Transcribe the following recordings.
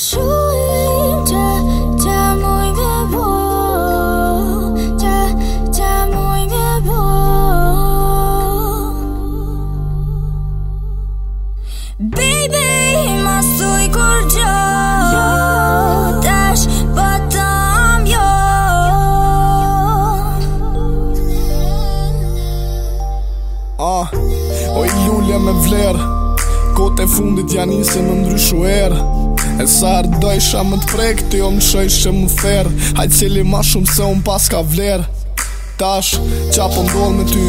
Shullim që, që mu i në bu Që, që Baby, ma suj kur gjoh Tash për po të ambjoh ah, oj Julia me fler Kote fundit janë isën ndryshu herë E sa ardoj shë më të prek Të jo më më fer Hajtë cili ma shumë se unë pas ka vler Tash, qa po me ty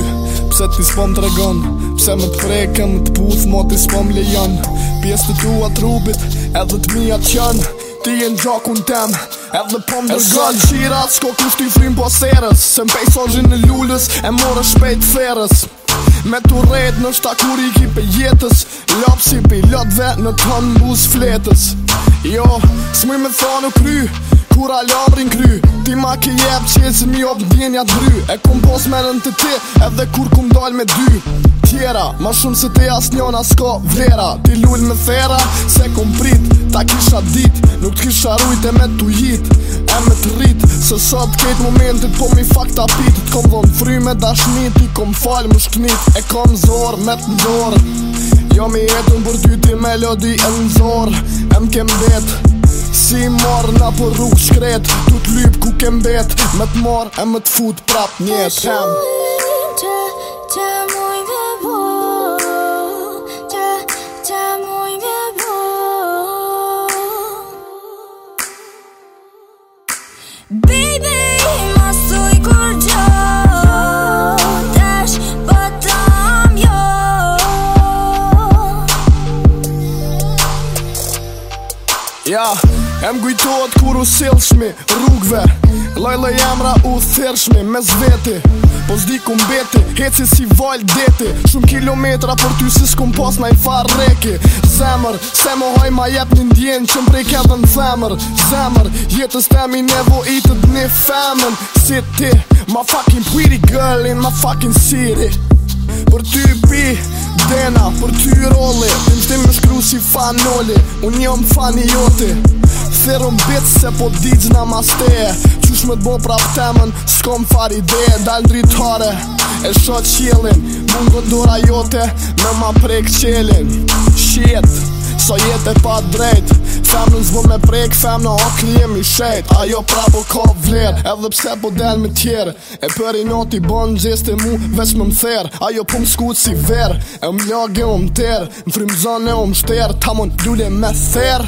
Pse t'i s'pom të regon Pse më t'prek e më t'puth Mo t'i s'pom lejon Pjesë të tua trubit Edhe t'mi atë qën Ti e n'gjok tem Edhe po më dërgjën E sa qira, s'ko kusht t'i frim po serës Se mpej sojnë në lullës E morë shpejt ferës Me të rejt në shtakuri ki pe jetës Lopë si pe lotve në tonë mbus fletës Jo, s'muj me thonu kry Kura labrin kry Ti ma ki jep qesin mi op djenja të bry E kum pos me të ti Edhe kur kum dal me dy Tjera, ma shumë se te as njona s'ko vlera Ti lull me thera Se kum prit Ta kisha dit Nuk t'kisha e me t'u jit E me t'rit Se sot kejt momentit po mi fakt apitit Kom von fry me dashnit I kom fal më shknit E kom zor me të njore Jo mi jetën për ty ti melodi e në zor E më kem bet Si mor na për rrug shkret Tu t'lyp ku kem bet Me t'mor e me t'fut prap njet Ja, em gujtohet kur u silshmi rrugve Lajle jamra u thershmi me zveti Po zdi ku mbeti, heci si val deti Shumë kilometra për ty si s'kum pas na i far reki Zemër, se më hoj ma jep një ndjen që mbrek edhe në zemër Zemër, jetës temi nevo i të dni femën Si ti, ma fucking pretty girl in my fucking city Për ty pi dena, për ty roli Tim shti me shkru si fanoli, unë jëm fani joti Therëm bitë se po digjë në maste Qush me t'bo prap temën, s'kom far ide Dal dritare, e shot qilin Mun gëndura jote, me ma prek qilin Shit, so jetë e pa drejt Femnën zbë me prej këfemnë, a këllim i shejt A jo ka vler, edhe pse po del me tjerë E për i not i banë, gjesë të mu, vesh me më therë A jo pëmë skut si verë, e më lage më mterë Më frimë zane më më shterë, ta mon me therë